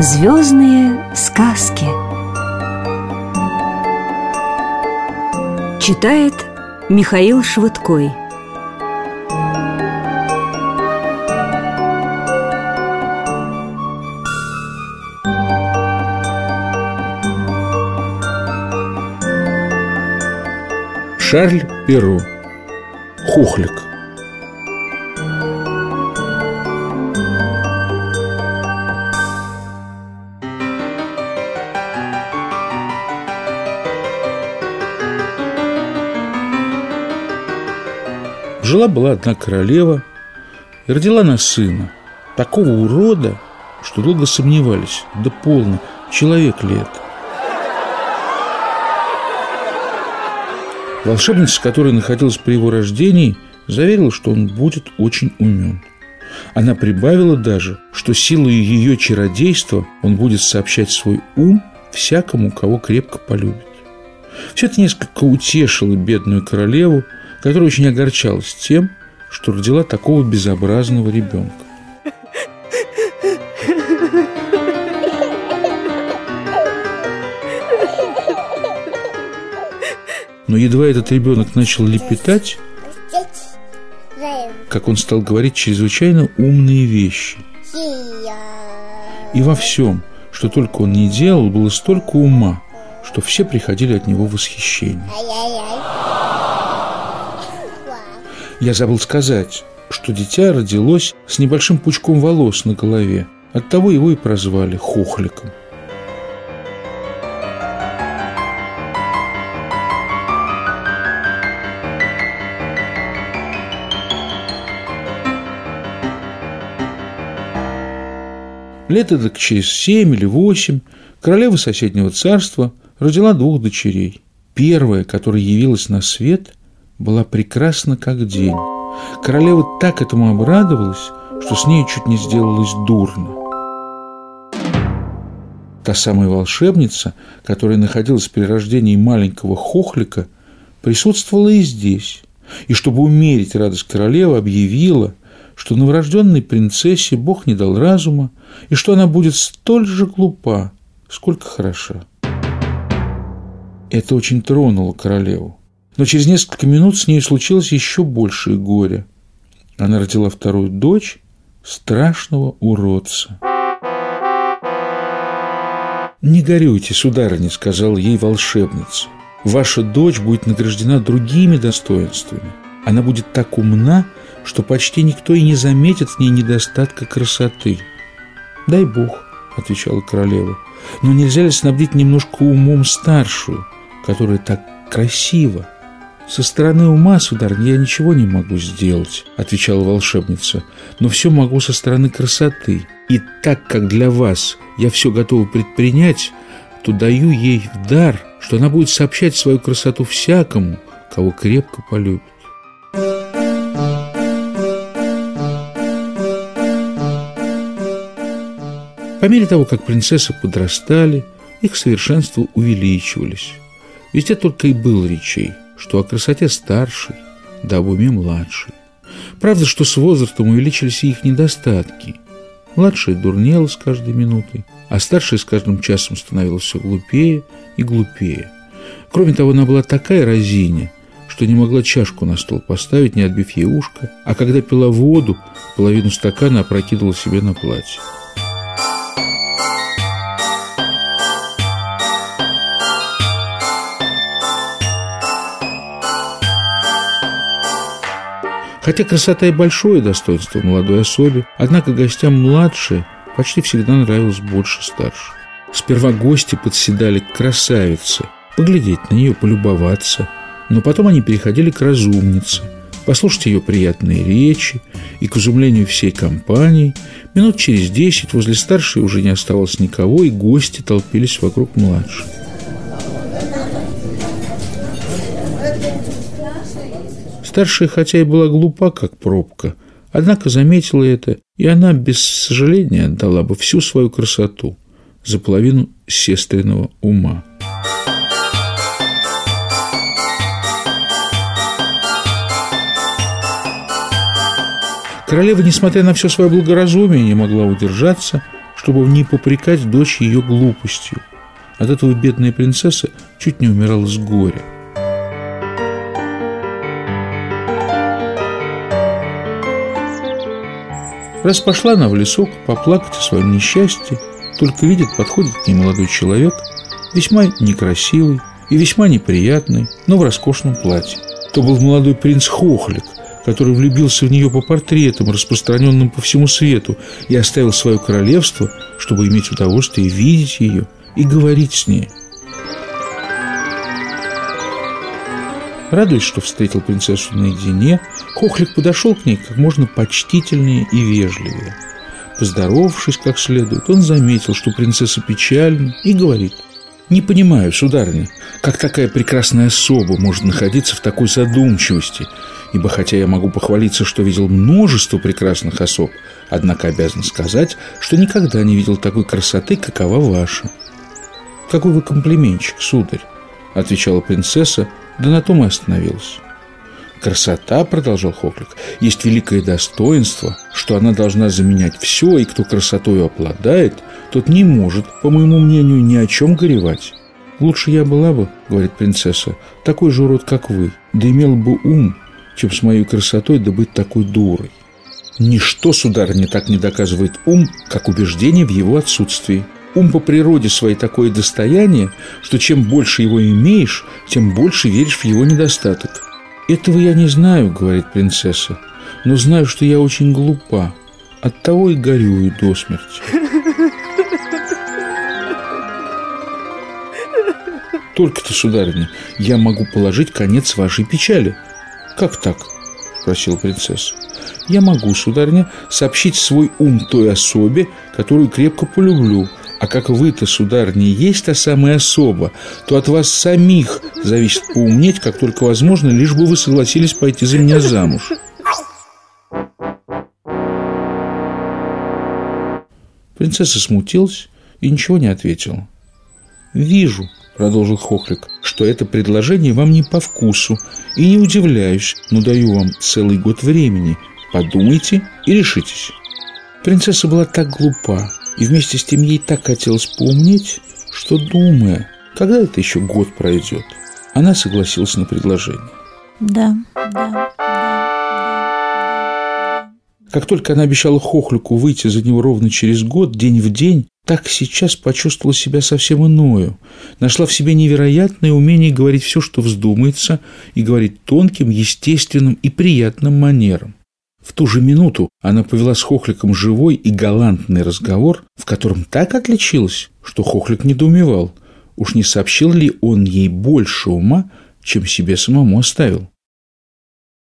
Звездные сказки. Читает Михаил Швыдкой. Шарль Перо Хухлик Жила-была одна королева и родила на сына, такого урода, что долго сомневались, да полно, человек ли это. Волшебница, которая находилась при его рождении, заверила, что он будет очень умен. Она прибавила даже, что силой ее чародейства он будет сообщать свой ум всякому, кого крепко полюбит. Все это несколько утешило бедную королеву, которая очень огорчалась тем, что родила такого безобразного ребенка. Но едва этот ребенок начал лепетать, как он стал говорить чрезвычайно умные вещи. И во всем, что только он не делал, было столько ума, что все приходили от него в восхищение. Я забыл сказать, что дитя родилось с небольшим пучком волос на голове. Оттого его и прозвали Хохликом. Лет так через семь или восемь королева соседнего царства родила двух дочерей. Первая, которая явилась на свет, была прекрасна как день. Королева так этому обрадовалась, что с ней чуть не сделалось дурно. Та самая волшебница, которая находилась при рождении маленького хохлика, присутствовала и здесь. И чтобы умерить радость королевы, объявила, что новорожденной принцессе Бог не дал разума, и что она будет столь же глупа, сколько хороша. Это очень тронуло королеву. Но через несколько минут с ней случилось еще большее горе. Она родила вторую дочь страшного уродца. «Не горюйте, сударыня», — сказала ей волшебница. «Ваша дочь будет награждена другими достоинствами. Она будет так умна, что почти никто и не заметит в ней недостатка красоты». «Дай Бог», — отвечала королева, — «но нельзя ли снабдить немножко умом старшую, которая так красива?» «Со стороны ума, сударыня, я ничего не могу сделать», — отвечала волшебница, «но все могу со стороны красоты. И так как для вас я все готова предпринять, то даю ей в дар, что она будет сообщать свою красоту всякому, кого крепко полюбит». По мере того, как принцессы подрастали, их совершенство увеличивались. Везде только и было речей, что о красоте старшей, да об уме младшей. Правда, что с возрастом увеличились их недостатки. Младшая дурнела с каждой минутой, а старшая с каждым часом становилась все глупее и глупее. Кроме того, она была такая разиня, что не могла чашку на стол поставить, не отбив ей ушко, а когда пила воду, половину стакана опрокидывала себе на платье. Хотя красота и большое достоинство молодой особи, однако гостям младшие почти всегда нравилось больше старших. Сперва гости подседали к красавице, поглядеть на нее, полюбоваться, но потом они переходили к разумнице, послушать ее приятные речи, и, к изумлению всей компании, минут через десять возле старшей уже не оставалось никого, и гости толпились вокруг младшей. Старшая, хотя и была глупа, как пробка, однако заметила это, и она без сожаления отдала бы всю свою красоту за половину сестренного ума. Королева, несмотря на все свое благоразумие, не могла удержаться, чтобы не попрекать дочь ее глупостью. От этого бедная принцесса чуть не умирала с горя. Раз пошла она в лесок поплакать о своем несчастье, только видит, подходит к ней молодой человек, весьма некрасивый и весьма неприятный, но в роскошном платье. То был молодой принц Хохлик, который влюбился в нее по портретам, распространенным по всему свету, и оставил свое королевство, чтобы иметь удовольствие видеть ее и говорить с ней. Радуясь, что встретил принцессу наедине, Хохлик подошел к ней как можно почтительнее и вежливее. Поздоровавшись как следует, он заметил, что принцесса печальна, и говорит «Не понимаю, сударыня, как такая прекрасная особа может находиться в такой задумчивости, ибо хотя я могу похвалиться, что видел множество прекрасных особ, однако обязан сказать, что никогда не видел такой красоты, какова ваша». «Какой вы комплиментчик, сударь!» — отвечала принцесса, да на том и остановилась. Красота, продолжал Хоклик, есть великое достоинство, что она должна заменять все, и кто красотой обладает, тот не может, по моему мнению, ни о чем горевать. Лучше я была бы, говорит принцесса, такой же урод, как вы, да имел бы ум, чем с моей красотой да быть такой дурой. Ничто, сударыня, так не доказывает ум, как убеждение в его отсутствии. Ум по природе своей такое достояние, что чем больше его имеешь, тем больше веришь в его недостаток. «Этого я не знаю», — говорит принцесса, «но знаю, что я очень глупа. Оттого и горюю до смерти». «Только-то, сударыня, я могу положить конец вашей печали». «Как так?» — спросила принцесса. «Я могу, сударыня, сообщить свой ум той особе, которую крепко полюблю, а как вы-то, сударь, не есть та самая особа, то от вас самих зависит поумнеть, как только возможно, лишь бы вы согласились пойти за меня замуж. Принцесса смутилась и ничего не ответила. «Вижу», — продолжил Хохлик, — «что это предложение вам не по вкусу, и не удивляюсь, но даю вам целый год времени. Подумайте и решитесь». Принцесса была так глупа, и вместе с тем ей так хотелось поумнеть, что, думая, когда это еще год пройдет, она согласилась на предложение. Да, да. Как только она обещала Хохлюку выйти за него ровно через год, день в день, так сейчас почувствовала себя совсем иною. Нашла в себе невероятное умение говорить все, что вздумается, и говорить тонким, естественным и приятным манером. В ту же минуту она повела с Хохликом живой и галантный разговор, в котором так отличилась, что Хохлик недоумевал, уж не сообщил ли он ей больше ума, чем себе самому оставил.